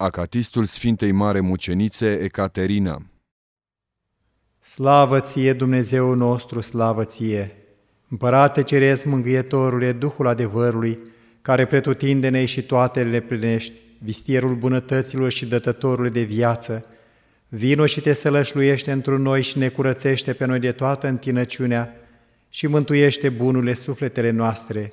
Acatistul Sfintei Mare Mucenițe Ecaterina Slavă ție, Dumnezeu nostru, slavă ție! Împărate Ceresc Mângâietorule, Duhul adevărului, care pretutindene și toate le plinești, vistierul bunătăților și dătătorul de viață, vino și te sălășluiește într noi și ne curățește pe noi de toată întinăciunea și mântuiește bunurile sufletele noastre.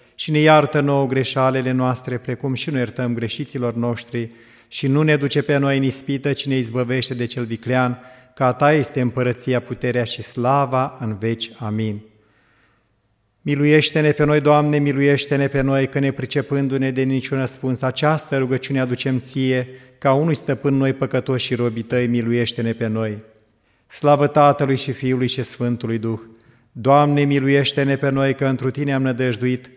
și ne iartă nouă greșalele noastre, precum și nu iertăm greșiților noștri, și nu ne duce pe noi în ispită, ci ne izbăvește de cel viclean, că a Ta este împărăția, puterea și slava în veci. Amin. Miluiește-ne pe noi, Doamne, miluiește-ne pe noi, că ne pricepându-ne de niciun răspuns, această rugăciune aducem Ție, ca unui stăpân noi păcătoși și robii Tăi, miluiește-ne pe noi. Slavă Tatălui și Fiului și Sfântului Duh! Doamne, miluiește-ne pe noi, că întru Tine am nădăjduit,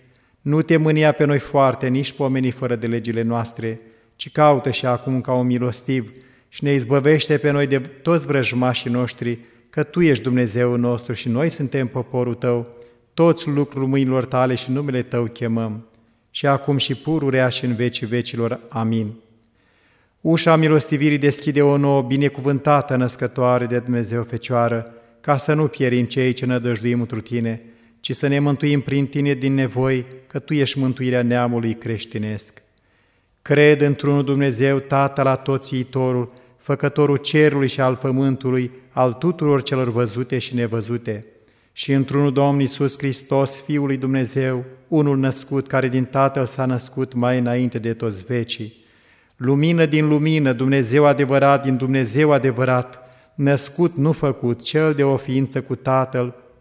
nu te mânia pe noi foarte, nici pomenii fără de legile noastre, ci caută și acum ca un milostiv și ne izbăvește pe noi de toți vrăjmașii noștri, că Tu ești Dumnezeu nostru și noi suntem poporul Tău, toți lucrul mâinilor Tale și numele Tău chemăm, și acum și pururea și în vecii vecilor. Amin. Ușa milostivirii deschide o nouă binecuvântată născătoare de Dumnezeu Fecioară, ca să nu pierim cei ce nădăjduim întru Tine, ci să ne mântuim prin Tine din nevoi, că Tu ești mântuirea neamului creștinesc. Cred într-unul Dumnezeu, Tatăl la toți iitorul, Făcătorul cerului și al pământului, al tuturor celor văzute și nevăzute, și într-unul Domn Iisus Hristos, Fiul lui Dumnezeu, unul născut, care din Tatăl s-a născut mai înainte de toți vecii. Lumină din lumină, Dumnezeu adevărat din Dumnezeu adevărat, născut, nu făcut, cel de o ființă cu Tatăl,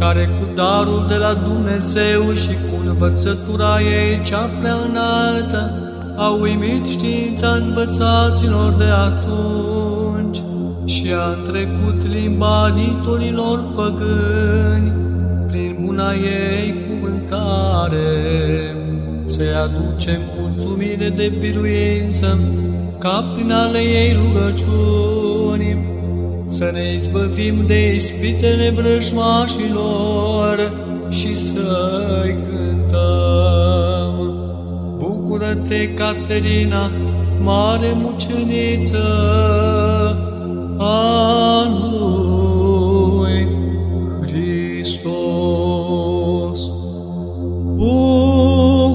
care cu darul de la Dumnezeu și cu învățătura ei cea prea înaltă, a uimit știința învățaților de atunci și a întrecut limba litorilor păgâni prin buna ei cuvântare. Să-i aducem mulțumire de biruință ca prin ale ei rugăciuni, să ne izbăvim de ispitele vrăjmașilor și să-i cântăm. Bucură-te, Caterina, mare muceniță a lui Hristos. Bucură-te,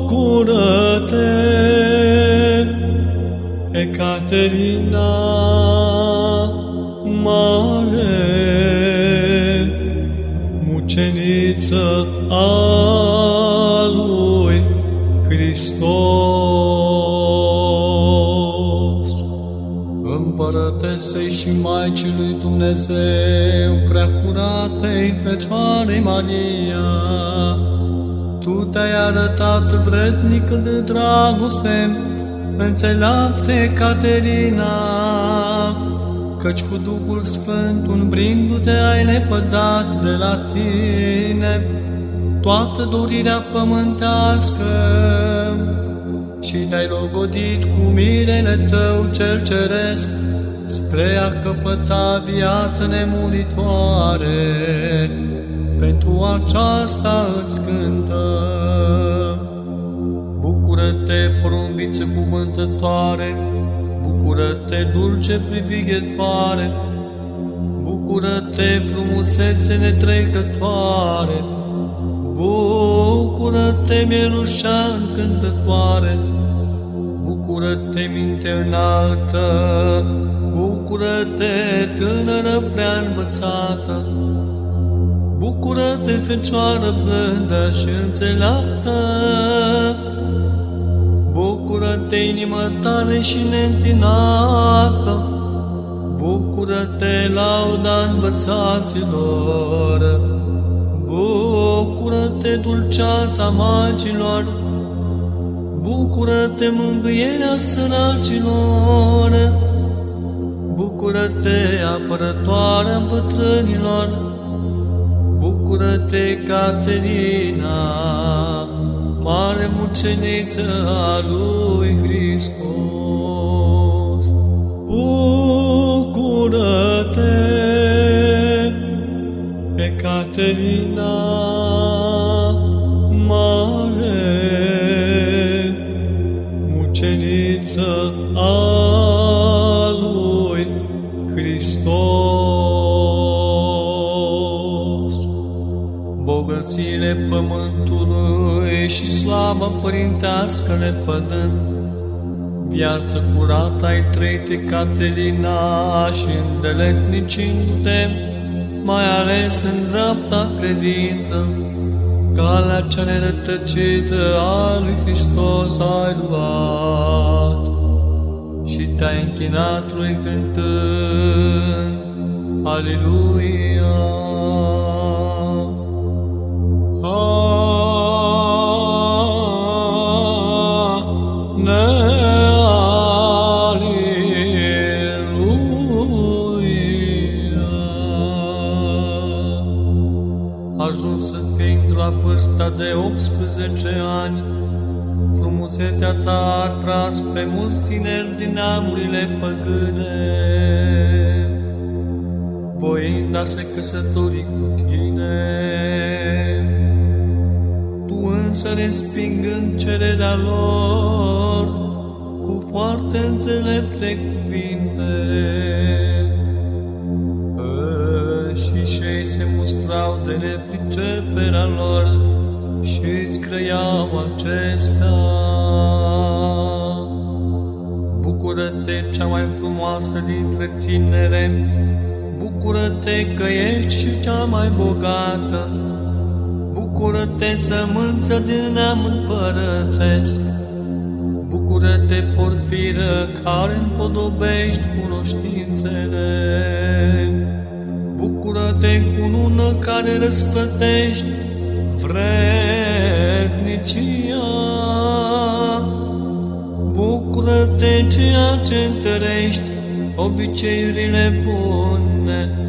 Caterina, muceniță a lui Hristos. Împărăte Măresei și Maicii lui Dumnezeu, preacuratei Fecioare Maria, Tu te-ai arătat vrednic de dragoste, înțeleapte Caterina, căci cu Duhul Sfânt, umbrindu-te, ai lepădat de la tine toată dorirea pământească și te-ai logodit cu mirele tău cel ceresc spre a căpăta viață nemuritoare. Pentru aceasta îți cântăm. Bucură-te, porumbiță cuvântătoare, Bucură-te, dulce privighetoare, Bucură-te, frumusețe netrecătoare, Bucură-te, mielușa încântătoare, Bucură-te, minte înaltă, Bucură-te, tânără prea învățată, Bucură-te, fecioară blândă și înțeleaptă, Bucură-te, inimă tare și neîntinată, Bucură-te, lauda învățaților, Bucură-te, dulceața magilor, Bucură-te, mângâierea săracilor, Bucură-te, apărătoarea bătrânilor, Bucură-te, Caterina, mare muceniță a lui Hristos. Bucură-te, Ecaterina, mare muceniță a lui Hristos. Bogățiile pământului și slavă părintească le pădând, Viață curată ai trăit, Caterina, și îndeletnicindu-te, mai ales în dreapta credință, calea cea nerătăcită a lui Hristos ai luat și te-ai închinat lui cântând, Aleluia! Vârsta de 18 ani, frumusețea ta a atras pe mulți tineri din neamurile păgâne, voind a se căsători cu tine. Tu însă respingând cererea lor cu foarte înțelepte cuvinte, și cei se mustrau de nepriceperea lor. și îți crăiau acestea. Bucură-te, cea mai frumoasă dintre tinere, Bucură-te că ești și cea mai bogată, Bucură-te, sămânță din neam împărătesc, Bucură-te, porfiră, care împodobești cunoștințele. Bucură-te, cunună care răspătești vrednicia. Bucură-te, ceea ce întărești obiceiurile bune.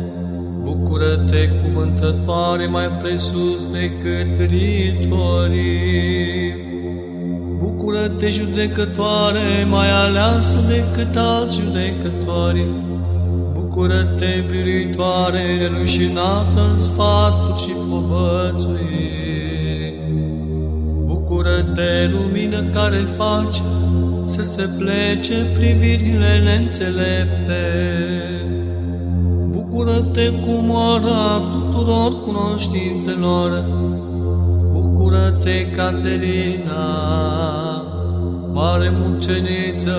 Bucură-te, cuvântătoare mai presus decât ritorii. Bucură-te, judecătoare mai aleasă decât alți judecători. Bucură-te, biruitoare, nerușinată în sfaturi și povățuiri. Bucură-te, lumină care faci să se plece privirile neînțelepte. Bucură-te cu moara tuturor cunoștințelor. Bucură-te, Caterina, mare muceniță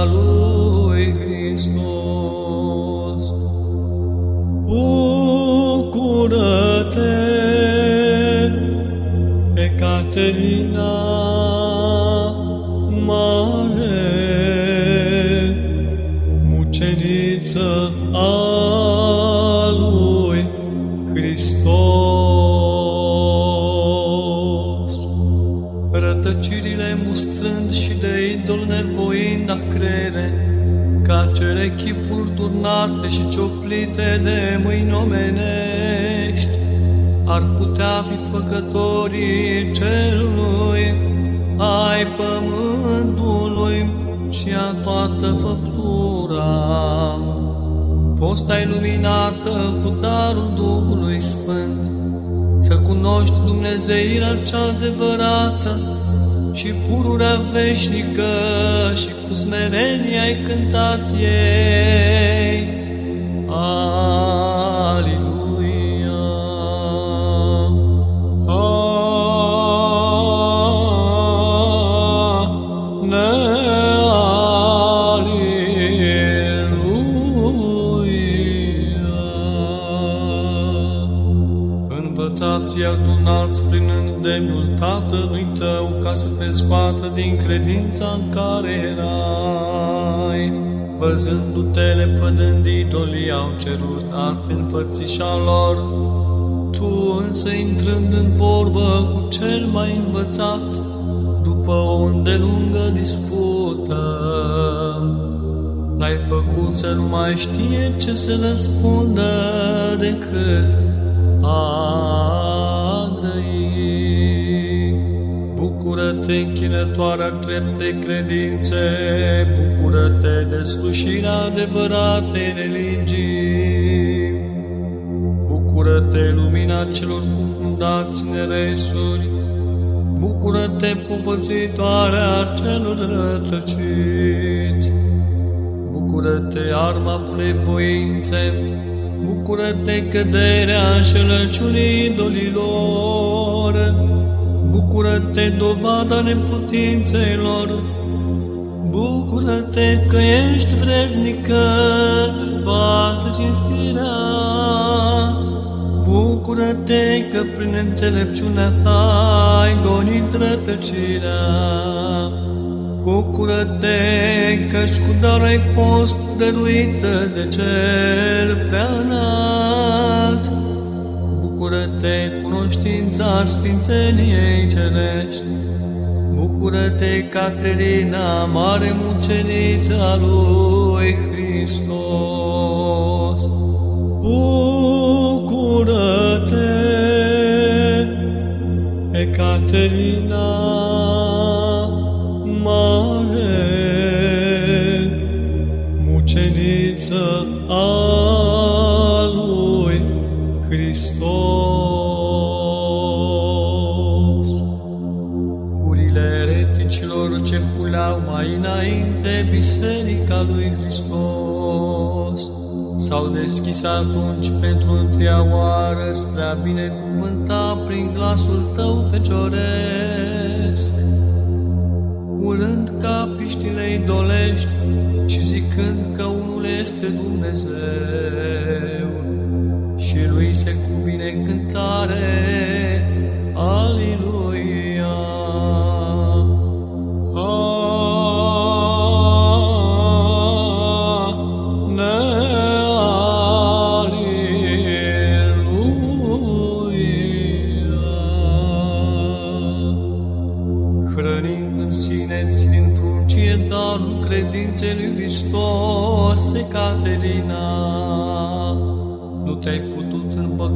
a lui Hristos. Bucură-te, Caterina Mare, muceniță a lui Hristos. Rătăcirile mustrând și de idol nevoind a crede, ca cele chipuri turnate și cioplite de mâini omenești, ar putea fi făcătorii cerului, ai pământului și a toată făptura. Fosta iluminată cu darul Duhului Sfânt, să cunoști Dumnezeirea cea adevărată și pururea veșnică și cu smerenie ai cântat ei. Aleluia! Adunați prin îndemnul Tatălui tău ca să te scoată din credința în care erai. Văzându-te lepădând idolii au cerut act în fățișa lor, tu însă intrând în vorbă cu cel mai învățat, după o îndelungă dispută, l-ai făcut să nu mai știe ce să răspundă decât a Bucură-te, închinătoarea trepte credințe, bucură-te de slușirea adevăratei religii. Bucură-te, lumina celor cufundați în eresuri, bucură-te, povățuitoarea celor rătăciți. Bucură-te, arma bunei voințe, Bucură-te căderea înșelăciunii idolilor, Bucură-te dovada neputințelor, Bucură-te că ești vrednică de toată cinstirea, Bucură-te că prin înțelepciunea ta ai gonit rătăcirea. Bucură-te că-și cu dar ai fost dăruită de cel prea înalt. Cunoștința sfințeniei cerești. Bucură-te, Caterina, mare mucenița lui Hristos. Bucură-te, Ecaterina, Biserica lui Hristos s-au deschis atunci pentru întâia oară spre a binecuvânta prin glasul tău fecioresc urând capiștile idolești și zicând că unul este Dumnezeu și lui se cuvine cântare.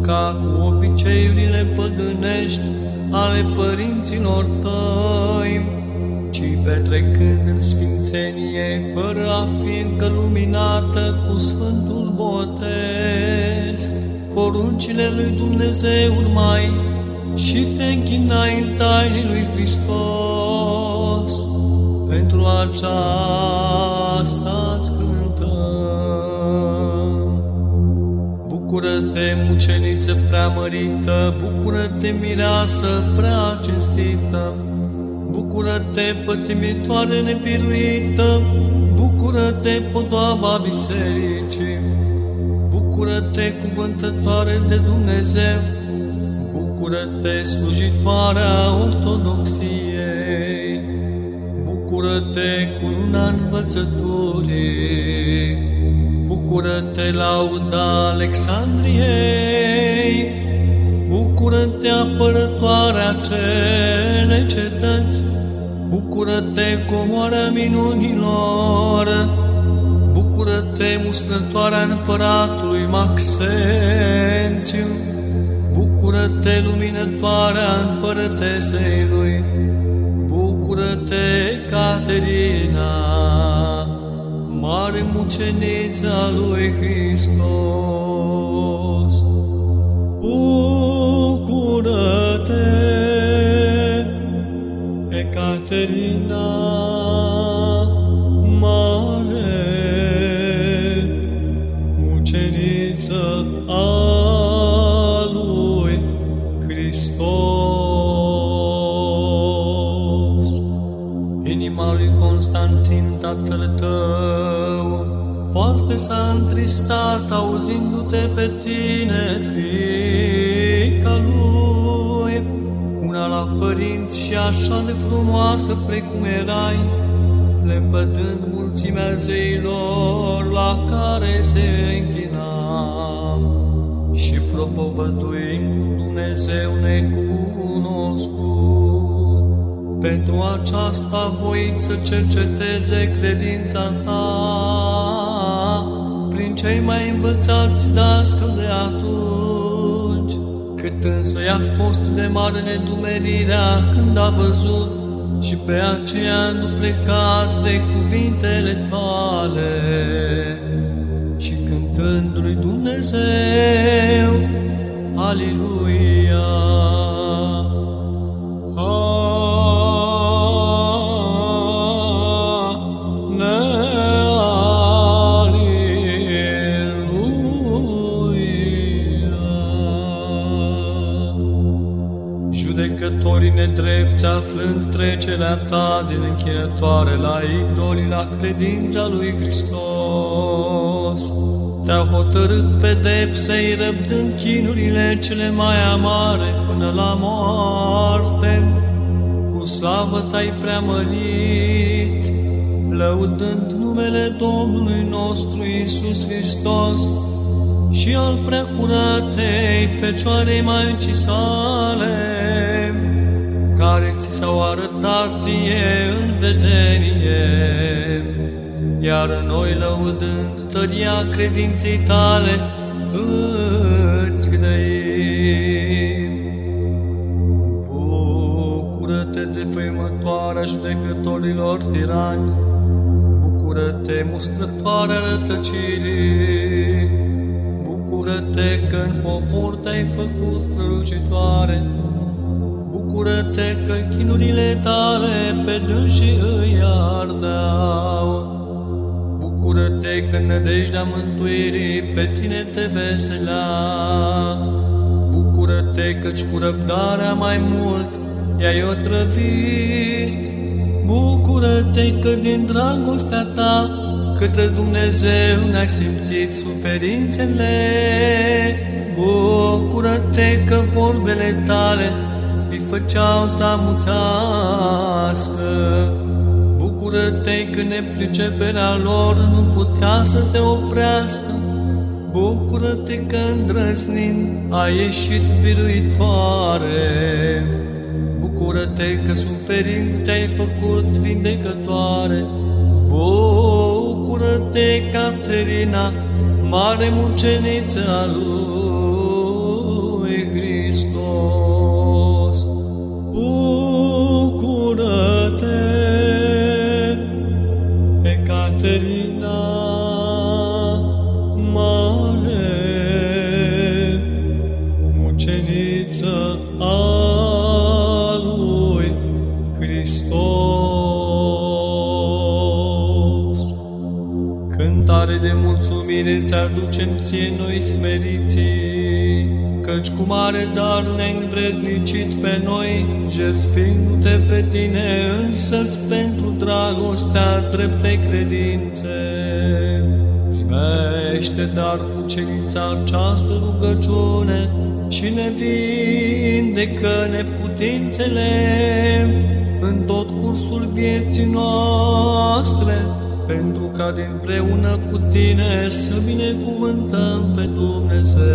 Putut împăca cu obiceiurile păgânești ale părinților tăi, ci petrecând în sfințenie, fără a fi încă luminată cu Sfântul Botez, poruncile lui Dumnezeu urmai și te închinai în tainii lui Hristos. Pentru aceasta Bucură-te, muceniță preamărită, bucură-te, mireasă prea cinstită, bucură-te, pătimitoare nebiruită, bucură-te, podoaba bisericii, bucură-te, cuvântătoare de Dumnezeu, Bucură-te, slujitoarea ortodoxiei, Bucură-te cu luna învățăturii, Bucură-te, lauda Alexandriei, Bucură-te, apărătoarea cele cetăți, Bucură-te, comoara minunilor! Bucură-te, mustrătoarea împăratului Maxențiu! Bucură-te, luminătoarea împărătesei lui! Bucură-te, Caterina, mare mucenița lui Hristos! Bucură-te, Ecaterina, mare muceniță a lui Hristos. Inima lui Constantin, tatăl tău, foarte s-a întristat auzindu-te pe tine, fiica lui, una la părinți și așa de frumoasă precum erai, lepădând mulțimea zeilor la care se închina și propovăduind Dumnezeu necunoscut. Pentru aceasta voit să cerceteze credința ta prin cei mai învățați dascăl de atunci, cât însă i-a fost de mare nedumerirea când a văzut și pe aceea nu plecați de cuvintele tale și cântându-lui Dumnezeu, Aleluia! Nedrepți aflând trecerea ta din închinătoare la idolii la credința lui Hristos, te-au hotărât pedepsei răbdând chinurile cele mai amare până la moarte. Cu slavă te-ai preamărit, lăudând numele Domnului nostru Isus Hristos și al preacuratei Fecioarei Maicii sale, care ți s-au arătat ție în vedenie, iar noi, lăudând tăria credinței tale, îți grăim. Bucură-te de făimătoarea judecătorilor tirani, Bucură-te, mustrătoarea rătăcirii, Bucură-te că în popor te-ai făcut strălucitoare, Bucură-te că chinurile tale pe dânsii îi ardeau. Bucură-te că nădejdea mântuirii pe tine te veselea. Bucură-te căci cu răbdarea mai mult i-ai otrăvit. Bucură-te că din dragostea ta către Dumnezeu ne-ai simțit suferințele. Bucură-te că vorbele tale îi făceau să amuțească. Bucură-te că nepriceperea lor nu putea să te oprească. Bucură-te că îndrăznind a ieșit biruitoare. Bucură-te că suferind te-ai făcut vindecătoare. Bucură-te, Caterina, mare muceniță a lui mulțumire ți-aducem ție noi smeriții, căci cu mare dar ne-ai învrednicit pe noi, jertfindu-te pe tine însăți pentru dragostea dreptei credințe. Primește dar mucenița această rugăciune și ne vindecă neputințele în tot cursul vieții noastre, pentru ca dinpreună cu tine să binecuvântăm pe Dumnezeu.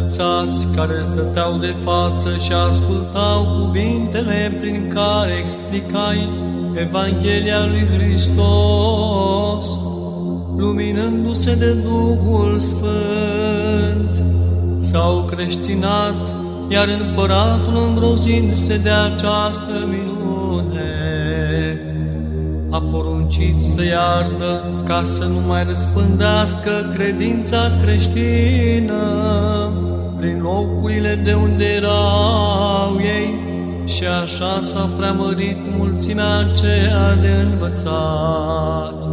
Învățați care stăteau de față și ascultau cuvintele prin care explicai Evanghelia lui Hristos, luminându-se de Duhul Sfânt, s-au creștinat, iar împăratul îngrozindu-se de această minune, a poruncit să iardă ca să nu mai răspândească credința creștină prin locurile de unde erau ei și așa s-a preamărit mulțimea aceea de învățați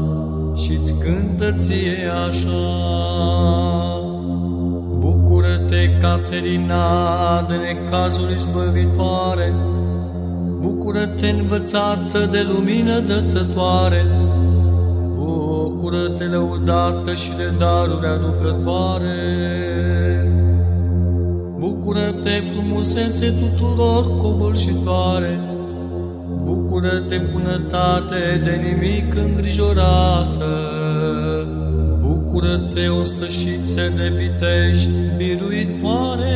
și-ți cântă ție așa. Bucură-te, Caterina, de necazuri izbăvitoare, Bucură-te, învățată de lumină dătătoare, Bucură-te, lăudată și de daruri aducătoare. Bucură-te, frumusețe tuturor covârșitoare, Bucură-te, bunătate de nimic îngrijorată, Bucură-te, o stășiță de vitești biruitoare,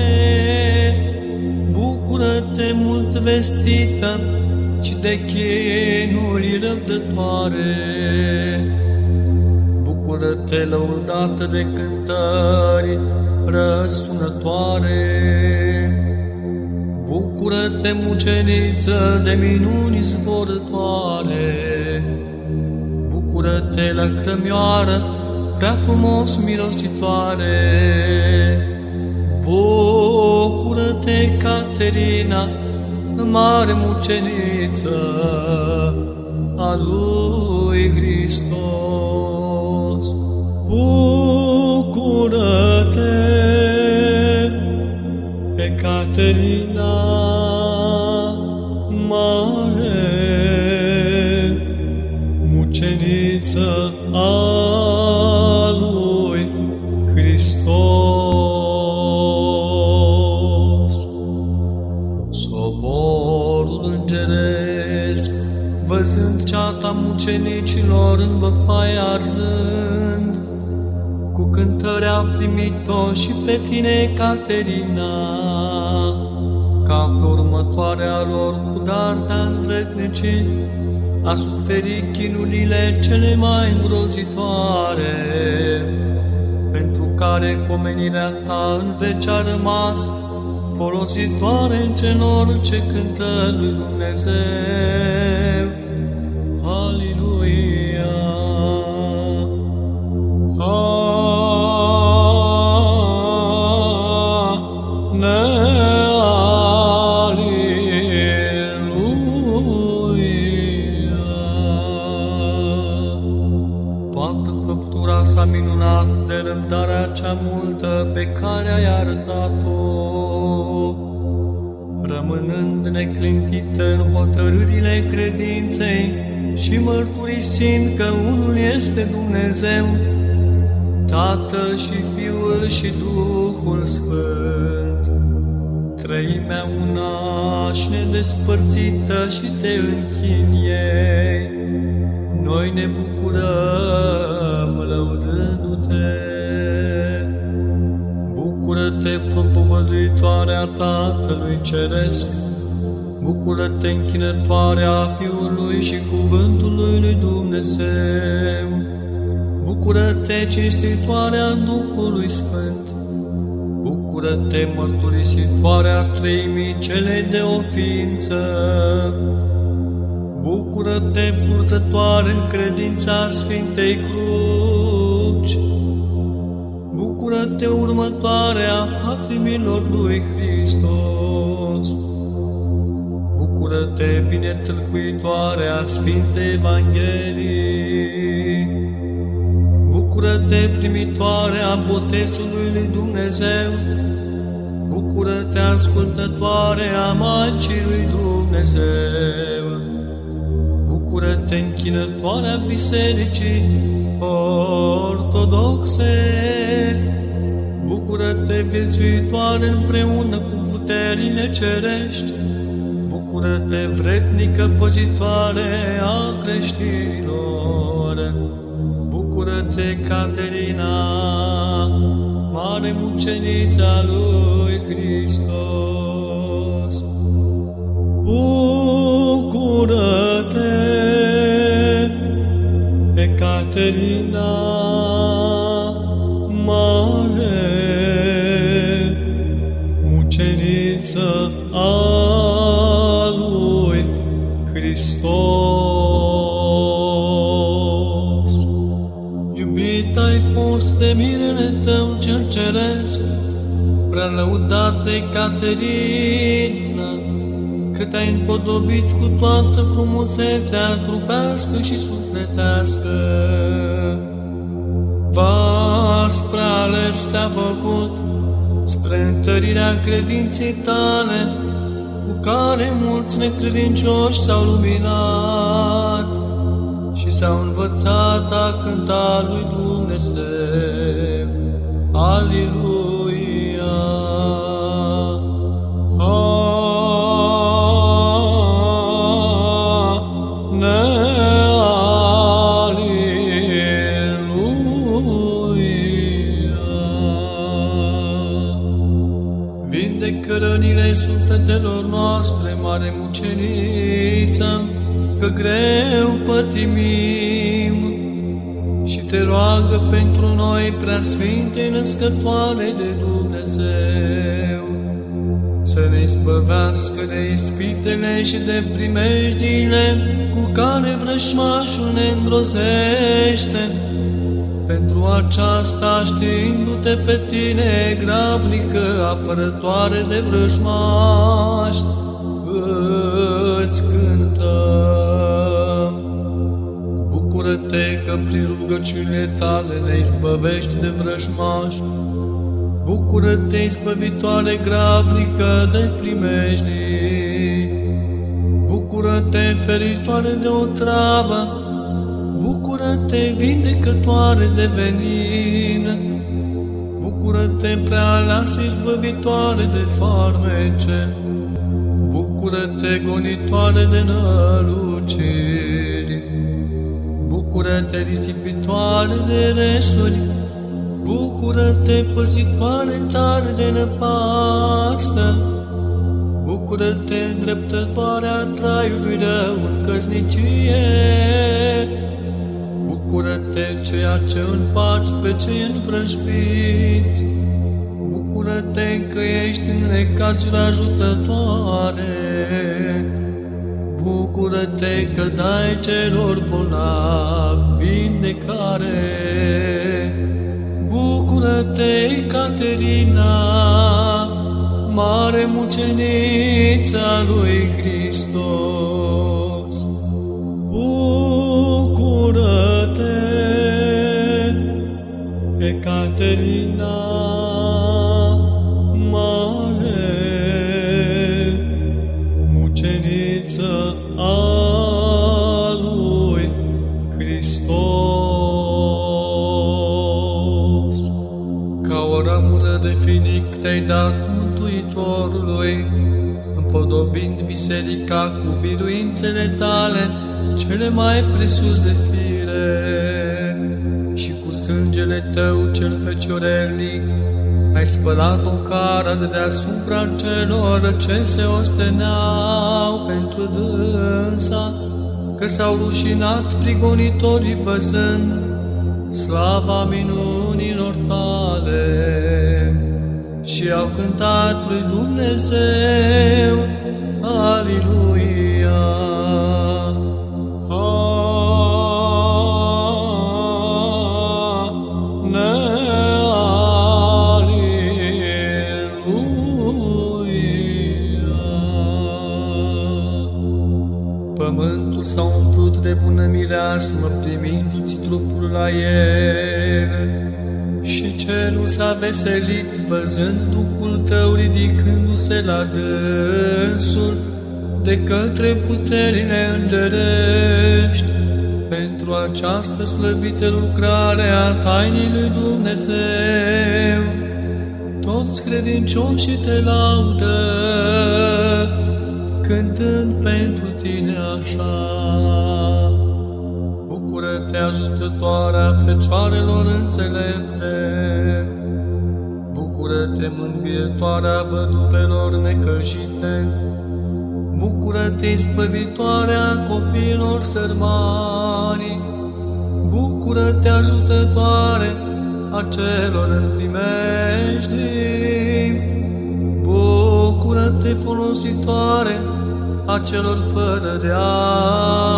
Bucură-te, mult vestită și de chinuri răbdătoare. Bucură-te, lăudată de cântări răsunătoare. Bucură-te, muceniță de minuni zborătoare. Bucură-te, lăcrămioară, prea frumos mirositoare. Bucură-te, Caterina, mare muceniță a lui Hristos. Bucură-te, pe Caterina, mare muceniță văzând ceata mucenicilor în văpaie arzând, cu cântări a primit-o și pe tine, Caterina, ca pe următoarea lor cu dar te-a învrednicit, a suferit chinurile cele mai îngrozitoare, pentru care pomenirea ta în veci a rămas folositoare în celor ce cântă lui Dumnezeu. Aleluia! Toată făptura s-a minunat de răbdarea cea multă pe care ai arătat-o, rămânând neclintită în hotărârile credinței și mărturisind că unul este Dumnezeu, Tatăl și Fiul și Duhul Sfânt, trăimea una și nedespărțită și te închin ei. Noi ne bucurăm lăudându-te. Bucură-te, propovăduitoarea Tatălui Ceresc, Bucură-te, închinătoarea Fiului și Cuvântului lui Dumnezeu. Bucură-te, cinstitoarea Duhului Sfânt. Bucură-te, mărturisitoarea treimii cele de oființă. Bucură-te, purtătoare în credința Sfintei Cruci. Bucură-te, următoarea patrimilor lui Hristos. Bucură-te, bine tâlcuitoarea Sfintei Evangheliei. Bucură-te, primitoarea botezului lui Dumnezeu. Bucură-te, ascultătoare a Maicii lui Dumnezeu. Bucură-te, închinătoarea Bisericii Ortodoxe. Bucură-te, viețuitoare împreună cu puterile cerești. Bucură-te, vrednică păzitoare a creștinilor. Bucură-te, Caterina, mare Mare Mucenița lui Hristos. Bucură-te, Ecaterina, de mirele tău cel ceresc, prea lăudate Caterina, cât ai împodobit cu toată frumusețea trupească și sufletească. Vas prea ales te-a făcut spre întărirea credinței tale, cu care mulți necredincioși s-au luminat și s-au învățat a cânta lui Dumnezeu. Aleluia! Vindecă rănile sufletelor noastre, mare muceniță, că greu pătimim și te roagă pentru noi, preasfinte născătoare de Dumnezeu, să ne izbăvească de ispitele și de primejdile cu care vrășmașul ne îngrozește, pentru aceasta știindu-te pe tine, grabnică, apărătoare de vrăjmași, îți cântăm. Bucură-te că prin rugăciunile tale ne izbăvești de vrăjmași. Bucură-te, izbăvitoare grabnică de primejdii. Bucură-te, feritoare de o travă. Bucură-te, vindecătoare de venin. Bucură-te, prea aleasă izbăvitoare de farmece. Bucură-te, gonitoare de năluciri. Bucură-te, risipitoare de resuri. Bucură-te, păzitoare tare de năpastă. Bucură-te, îndreptătoarea traiului rău în căsnicie. Bucură-te, ceea ce împaci pe cei învrăjbiți. Bucură-te că ești în necazuri ajutătoare. Bucură-te că dai celor bolnavi vindecare. Bucură-te, Caterina, mare mucenița lui Hristos. Bucură-te, Ecaterina, te-ai dat Mântuitorului, împodobind biserica cu biruințele tale, cele mai presus de fire, și cu sângele tău cel feciorelnic, ai spălat o cara de deasupra celor ce se osteneau pentru dânsa, că s-au rușinat prigonitorii văzând slava minunilor tale și au cântat lui Dumnezeu, Aliluia. Pământul s-a umplut de bună mireasmă, primind trupul la el. Și cerul s-a veselit, văzând Duhul tău ridicându-se la dânsul, de către puterile îngerești, pentru această slăvită lucrare a tainii lui Dumnezeu. Toți credincioșii te laudă, cântând pentru tine așa. Bucură-te, ajutătoarea fecioarelor înțelepte! Bucură-te, mângâietoarea văduvelor necăjite! Bucură-te, spăvitoarea copiilor sărmani! Bucură-te, ajutătoare a celor în primejdi! Bucură-te, folositoare a celor fără de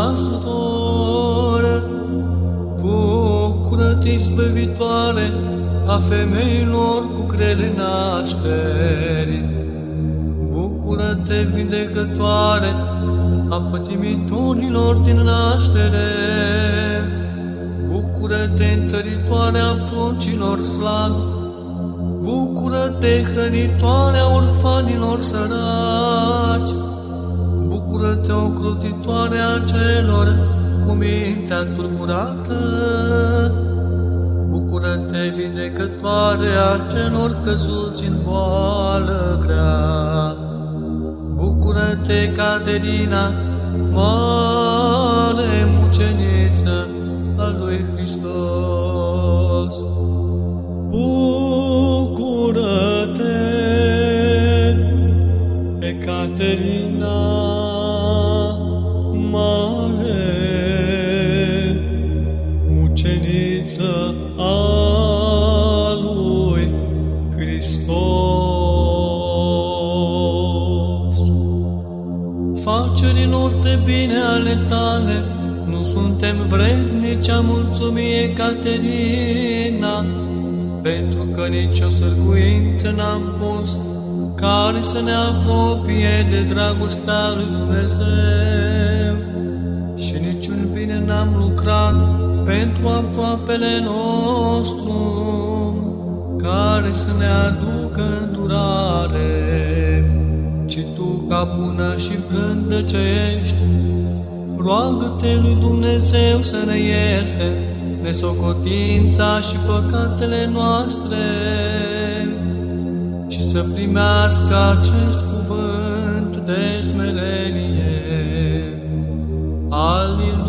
ajutor! Bucură-te, spăvitoare a femeilor cu grele nașteri! Bucură-te, vindecătoare a pătimitorilor din naștere! Bucură-te, întăritoarea pruncilor slabi! Bucură-te, hrănitoarea orfanilor săraci! Bucură-te, ocrotitoarea celor cu mintea tulburată! Bucură-te, vindecătoarea celor căzuți în boală grea! Bucură-te, Caterina, mare muceniță a lui Hristos! Bucură-te, Ecaterina, de bine ale tale, nu suntem vrednici a mulțumie, Caterina, pentru că nici o sârguință n-am pus care să ne apropie de dragostea lui Dumnezeu. Și niciun bine n-am lucrat pentru aproapele nostru, care să ne aducă îndurare, ci Tu, ca bună și blândă ce ești, roagă-te lui Dumnezeu să ne ierte nesocotința și păcatele noastre și să primească acest cuvânt de smerenie. Aleluia!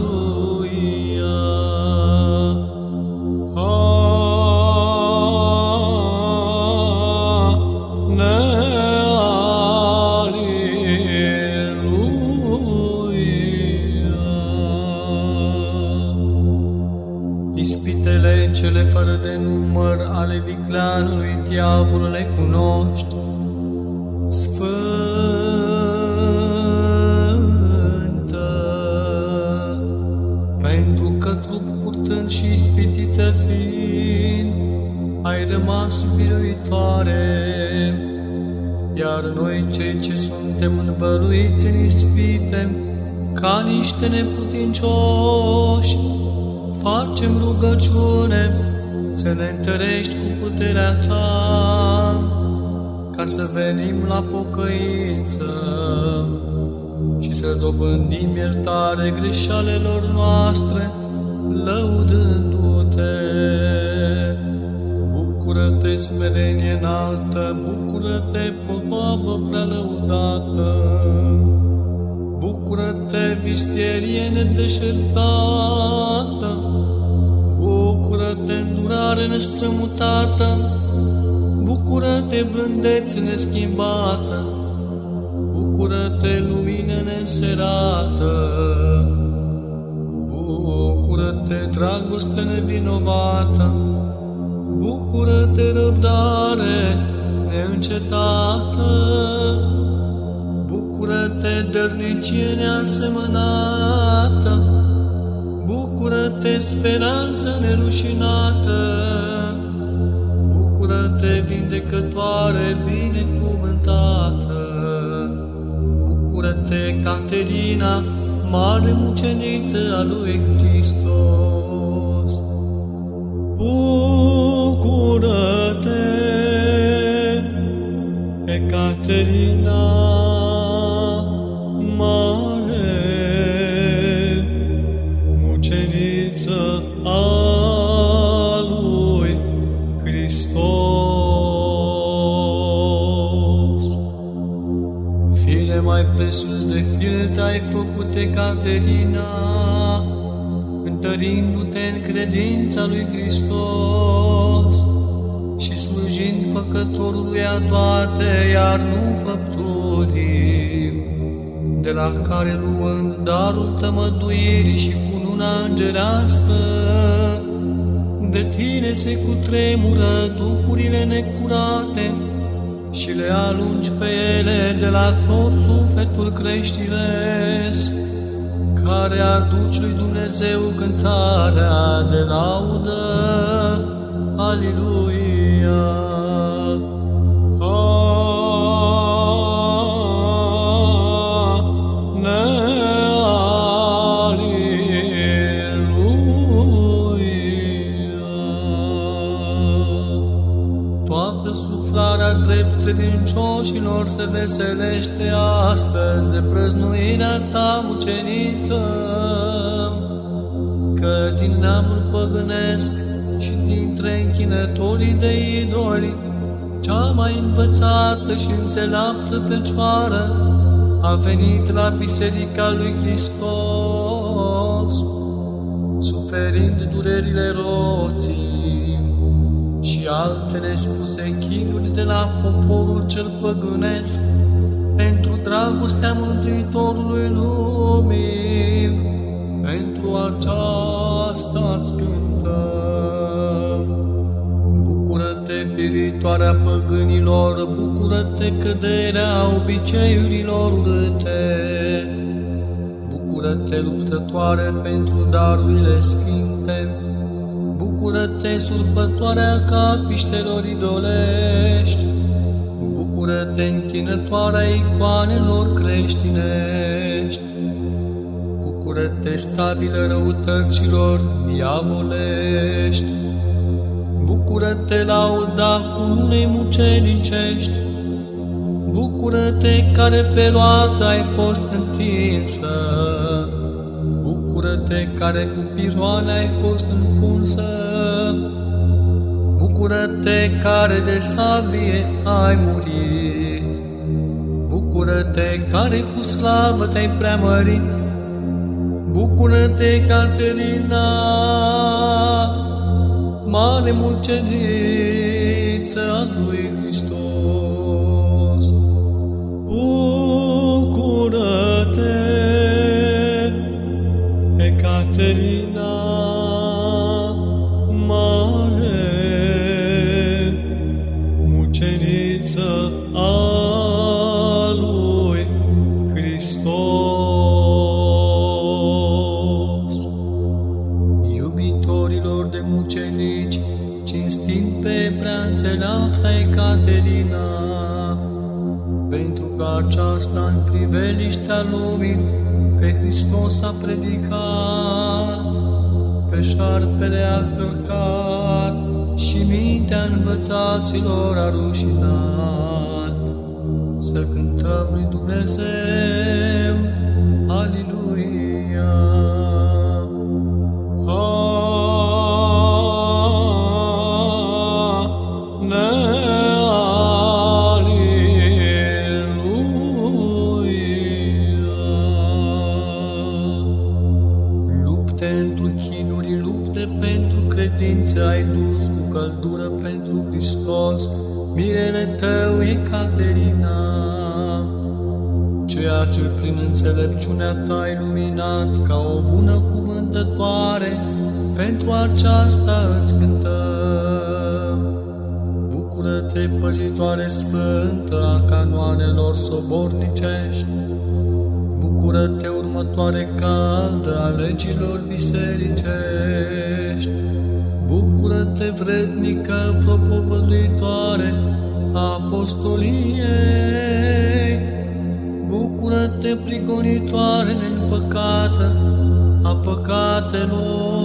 Ale vicleanului diavol le cunoști, Sfântă, pentru că trup purtând și ispitită fiind, ai rămas biruitoare, iar noi cei ce suntem învăluiți în ispite, ca niște neputincioși, facem rugăciune să ne întărești cu puterea ta, ca să venim la pocăință și să dobândim iertare greșalelor noastre, lăudându-te. Bucură-te, smerenie înaltă, bucură-te, podoabă prea lăudată. Bucură-te, vistierie nedeșertată, Bucură-te, îndurare nestrămutată, Bucură-te, blândețe neschimbată, Bucură-te, lumină neserată, Bucură-te, dragoste nevinovată, Bucură-te, răbdare neîncetată, Bucură-te, dărnicie neasemănată, Bucură-te, speranță nerușinată, Bucură-te, vindecătoare binecuvântată, Bucură-te, Caterina, mare muceniță a lui Hristos. Bucură-te, Ecaterina, fire te-ai făcut, Caterina, întărindu-te în credința lui Hristos și slujind făcătorului a toate, iar nu făpturii, de la care luând darul tămăduirii și cununa îngerească, de tine se cutremură duhurile necurate și le alungi pe ele de la tot sufletul creștinesc, care aduci lui Dumnezeu cântarea de laudă. Aleluia! Credincioșilor se veselește astăzi de prăznuirea ta, muceniță, că din neamul păgânesc și dintre închinătorii de idoli, cea mai învățată și înțeleaptă fecioară a venit la Biserica lui Hristos, suferind durerile roții și alte nespuse chinuri de la poporul cel păgânesc, pentru dragostea Mântuitorului lumii, pentru aceasta îți cântăm. Bucură-te, piritoarea păgânilor, bucură-te căderea obiceiurilor urâte, Bucură-te, luptătoare pentru darurile sfinte, Bucură-te, surpătoarea capiștelor idolești, Bucură-te, întinătoarea icoanelor creștinești, Bucură-te, stabile răutăților diavolești, Bucură-te, lauda cu unei mucenicești, Bucură-te, care pe roată ai fost întinsă, Bucură-te, care cu piroane ai fost împunsă, Bucură-te, care de sabie ai murit, Bucură-te, care cu slavă te-ai preamărit, Bucură-te, Caterina, mare mulceniță a lui Hristos. Caterina, mare muceniță a lui Hristos. Iubitorilor de mucenici, cinstind pe prea înțeleapta Caterina, pentru că aceasta în priveliștea lumii pe Hristos a predicat, pe șarpele a călcat și mintea învățaților a rușinat. Să cântăm lui Dumnezeu, înțelepciunea ta ai luminat ca o bună cuvântătoare, pentru aceasta îți cântăm. Bucură-te, păzitoare sfântă a canoanelor sobornicești, Bucură-te, următoare caldă a legilor bisericești. Bucură-te, vrednică propovăduitoare a apostoliei. Bucură-te, prigonitoare neîmpăcată a păcatelor.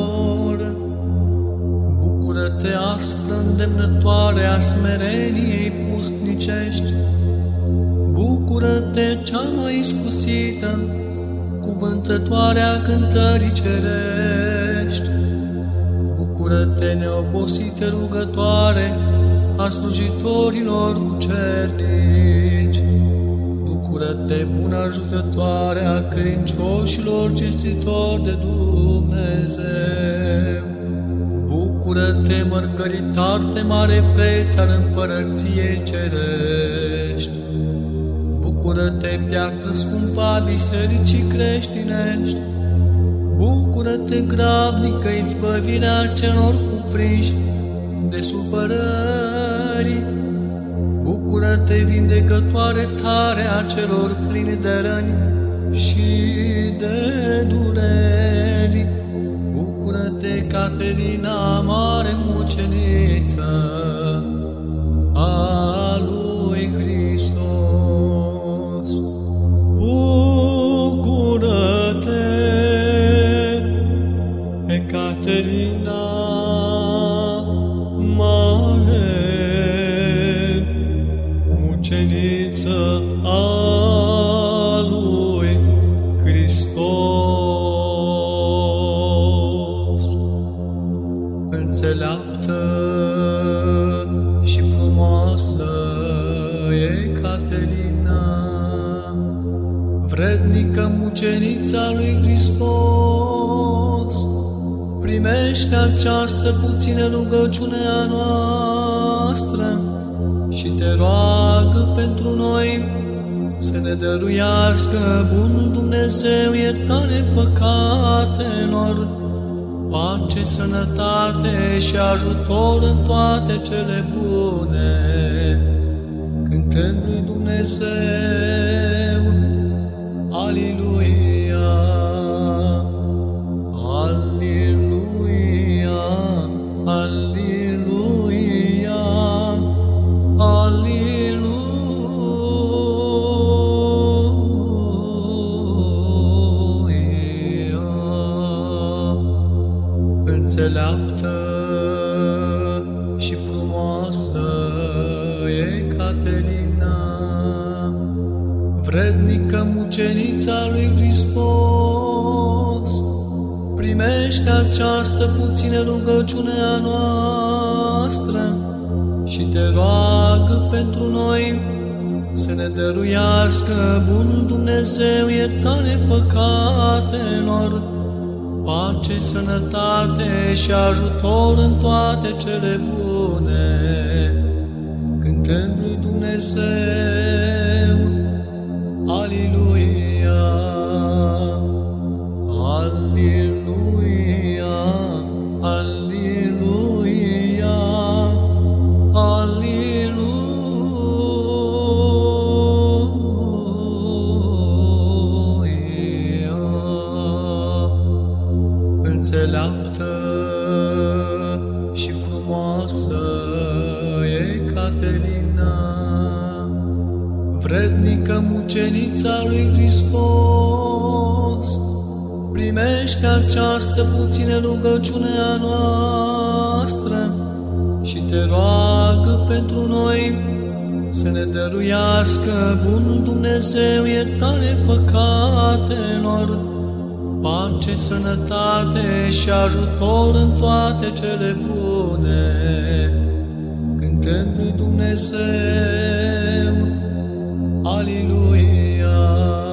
Bucură-te, aspră îndemnătoare a smereniei pustnicești. Bucură-te, cea mai iscusită, cuvântătoarea cântării cerești. Bucură-te, neobosite rugătoare a slujitorilor cu cernici. Bucură-te, bună ajutătoare a credincioșilor cestitori de Dumnezeu. Bucură-te, mărgăritar de mare preț al împărăției cerești. Bucură-te, piatră scumpă a bisericii creștinești. Bucură-te, grabnică izbăvirea celor cuprinși de supărări. Bucură-te, vindecătoare tare a celor pline de răni și de dureri. Bucură-te, Caterina, mare muceniță a lui mucenița lui Hristos, primește această puțină rugăciune a noastră și te roagă pentru noi să ne dăruiască Bunul Dumnezeu iertare păcatelor, pace, sănătate și ajutor în toate cele bune, cântând lui Dumnezeu, Aliluia, Hristos, primește această puțină rugăciune a noastră și te roagă pentru noi să ne dăruiască Bunul Dumnezeu iertare păcatelor, pace, sănătate și ajutor în toate cele bune, cântând lui Dumnezeu, Hristos, primește această puțină rugăciune a noastră și te roagă pentru noi să ne dăruiască Bunul Dumnezeu iertare păcatelor, pace, sănătate și ajutor în toate cele bune, cântând lui Dumnezeu, Aliluia, Aliluia, Aliluia, Aliluia.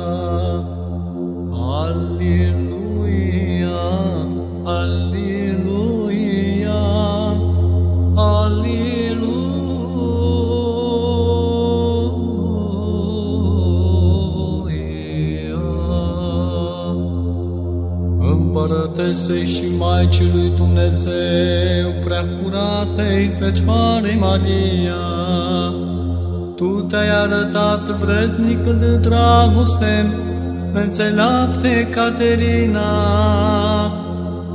Împărătesei și Maicii lui Dumnezeu, prea curatei Fecioarei Maria, Tu te-ai arătat vrednic de dragoste, înțeleapte Caterina,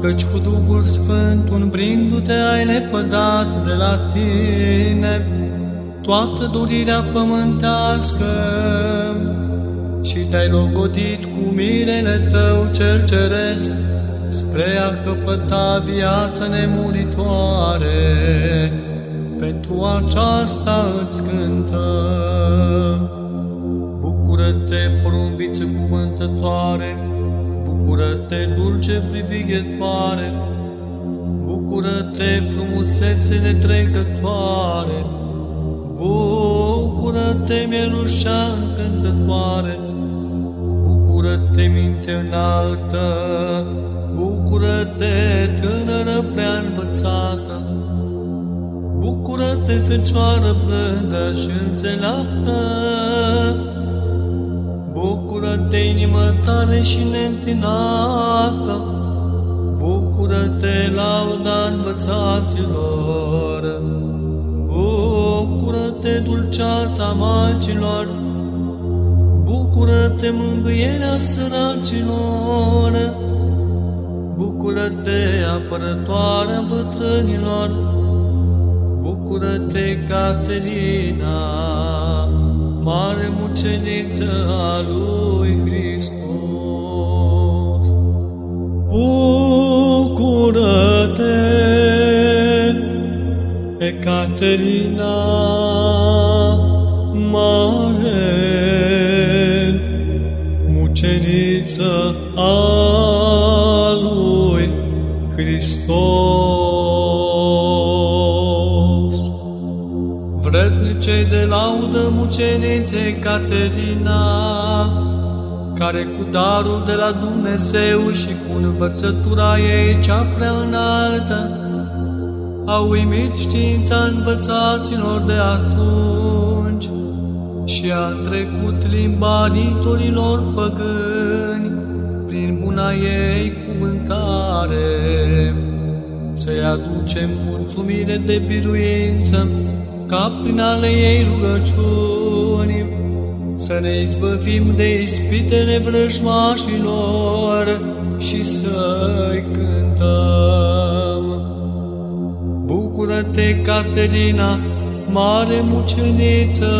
căci cu Duhul Sfânt, umbrindu-te, ai lepădat de la tine toată dorirea pământească și te-ai logodit cu mirele tău cel ceresc spre a căpăta viață nemuritoare. Pentru aceasta îți cântăm. Bucură-te, porumbiță cuvântătoare, Bucură-te, dulce privighetoare, Bucură-te, frumusețele trecătoare, Bucură-te, mielușa încântătoare, Bucură-te, minte înaltă, Bucură-te, tânără prea învățată, Bucură-te, Fecioară blândă și înțeleaptă! Bucură-te, inimă tare și neîntinată! Bucură-te, lauda învățaților! Bucură-te, dulceața magilor! Bucură-te, mângâierea săracilor! Bucură-te, apărătoarea bătrânilor! Bucură-te, Caterina, mare muceniță a lui Hristos! Bucură-te, Ecaterina, mare muceniță a lui Hristos. Vrednicei de laudă mucenițe Caterina, care cu darul de la Dumnezeu și cu învățătura ei cea prea înaltă, a uimit știința învățaților de atunci și a trecut limba riturilor păgâni prin buna ei cuvântare. Să-i aducem mulțumire de biruință ca prin ale ei rugăciuni, să ne izbăvim de ispitele vrăjmașilor și să-i cântăm. Bucură-te, Caterina, mare muceniță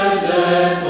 and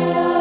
Domnului,